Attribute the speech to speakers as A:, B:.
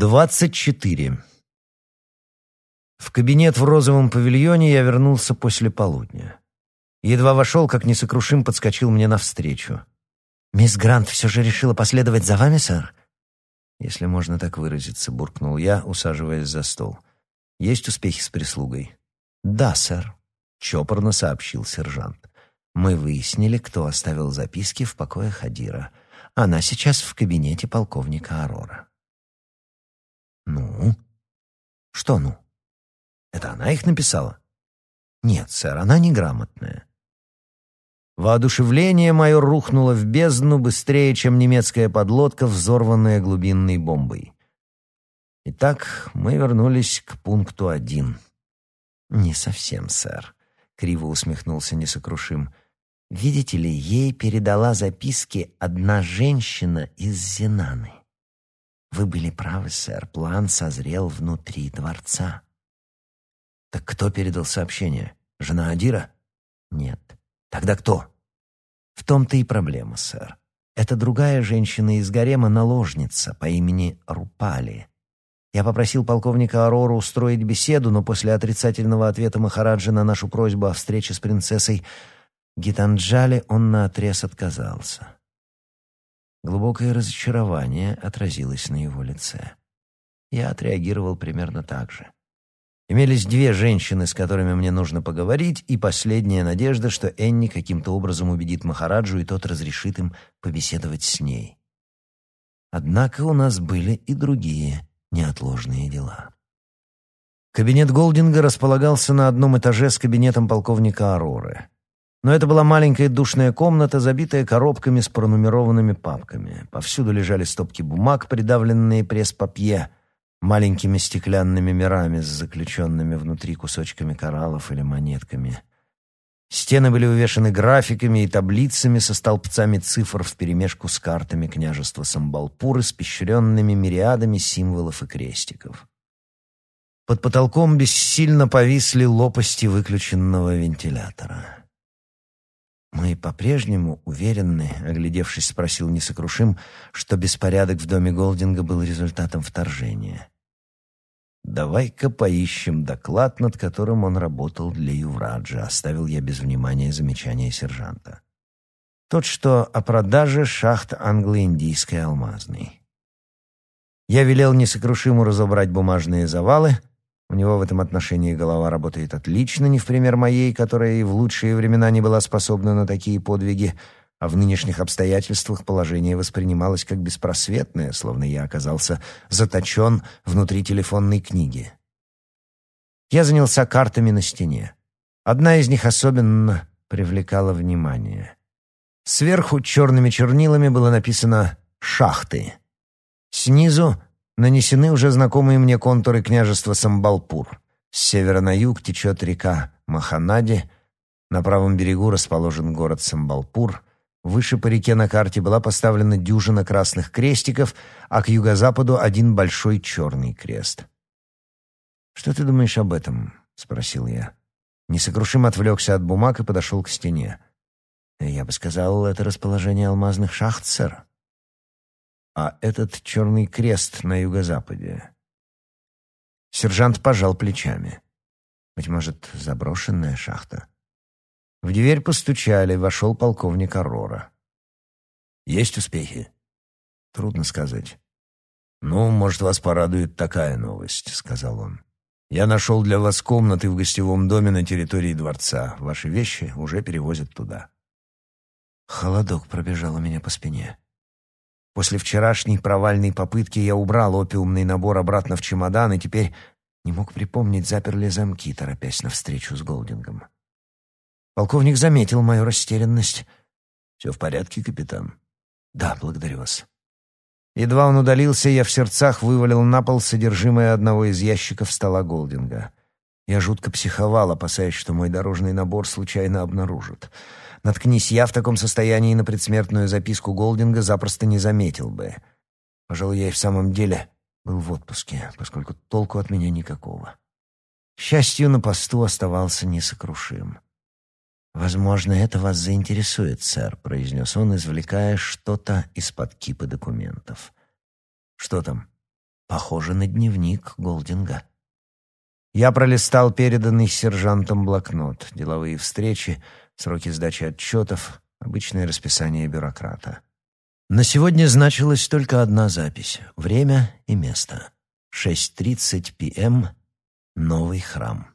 A: Двадцать четыре. В кабинет в розовом павильоне я вернулся после полудня. Едва вошел, как несокрушим подскочил мне навстречу. «Мисс Грант все же решила последовать за вами, сэр?» «Если можно так выразиться», — буркнул я, усаживаясь за стол. «Есть успехи с прислугой?» «Да, сэр», — чопорно сообщил сержант. «Мы выяснили, кто оставил записки в покоях Хадира. Она сейчас в кабинете полковника Арора». «Ну?» «Что «ну»?» «Это она их написала?» «Нет, сэр, она неграмотная». Воодушевление мое рухнуло в бездну быстрее, чем немецкая подлодка, взорванная глубинной бомбой. Итак, мы вернулись к пункту один. «Не совсем, сэр», — криво усмехнулся несокрушим. «Видите ли, ей передала записки одна женщина из Зенаны. Вы были правы, сэр, план созрел внутри дворца. Так кто передал сообщение? Жена Адира? Нет. Тогда кто? В том-то и проблема, сэр. Это другая женщина из гарема, наложница по имени Рупали. Я попросил полковника Арору устроить беседу, но после отрицательного ответа Махараджа на нашу просьбу о встрече с принцессой Гитанджали он наотрез отказался. Глубокое разочарование отразилось на его лице. Я отреагировал примерно так же. Имелись две женщины, с которыми мне нужно поговорить, и последняя надежда, что Энни каким-то образом убедит Махараджу, и тот разрешит им побеседовать с ней. Однако у нас были и другие неотложные дела. Кабинет Голдинга располагался на одном этаже с кабинетом полковника Ароры. Но это была маленькая душная комната, забитая коробками с пронумерованными папками. Повсюду лежали стопки бумаг, придавленные пресс-папье, маленькими стеклянными мирами с заключенными внутри кусочками кораллов или монетками. Стены были увешаны графиками и таблицами со столбцами цифр вперемешку с картами княжества Самбалпур, испещренными мириадами символов и крестиков. Под потолком бессильно повисли лопасти выключенного вентилятора. «Мы по-прежнему уверены», — оглядевшись, спросил несокрушим, что беспорядок в доме Голдинга был результатом вторжения. «Давай-ка поищем доклад, над которым он работал для Ювраджа», — оставил я без внимания замечание сержанта. Тот, что о продаже шахт англо-индийской алмазной. Я велел несокрушиму разобрать бумажные завалы — у него в этом отношении голова работает отлично, не в пример моей, которая и в лучшие времена не была способна на такие подвиги, а в нынешних обстоятельствах положение воспринималось как беспросветное, словно я оказался заточен внутри телефонной книги. Я занялся картами на стене. Одна из них особенно привлекала внимание. Сверху черными чернилами было написано «Шахты». Снизу нанесены уже знакомые мне контуры княжества Самбалпур. С севера на юг течет река Маханади, на правом берегу расположен город Самбалпур, выше по реке на карте была поставлена дюжина красных крестиков, а к юго-западу один большой черный крест. «Что ты думаешь об этом?» — спросил я. Несокрушим отвлекся от бумаг и подошел к стене. «Я бы сказал, это расположение алмазных шахт, сэр» а этот черный крест на юго-западе. Сержант пожал плечами. Быть может, заброшенная шахта? В дверь постучали, вошел полковник Арора. «Есть успехи?» «Трудно сказать». «Ну, может, вас порадует такая новость», — сказал он. «Я нашел для вас комнаты в гостевом доме на территории дворца. Ваши вещи уже перевозят туда». Холодок пробежал у меня по спине. После вчерашней провальной попытки я убрал опиумный набор обратно в чемодан и теперь не мог припомнить, заперли замки, торопясь на встречу с Голдингом. Полковник заметил мою растерянность. «Все в порядке, капитан?» «Да, благодарю вас». Едва он удалился, я в сердцах вывалил на пол содержимое одного из ящиков стола Голдинга. Я жутко психовал, опасаясь, что мой дорожный набор случайно обнаружат. Наткнись я в таком состоянии на предсмертную записку Голдинга, запросто не заметил бы. Пожалуй, я и в самом деле был в отпуске, поскольку толку от меня никакого. К счастью, на посту оставался несокрушим. «Возможно, это вас заинтересует, сэр», — произнес он, извлекая что-то из-под кипы документов. «Что там?» Похоже на дневник Голдинга. Я пролистал переданный сержантом блокнот, деловые встречи, сроки сдачи отчетов, обычное расписание бюрократа. На сегодня значилась только одна запись — время и место. 6.30 п.м. Новый храм.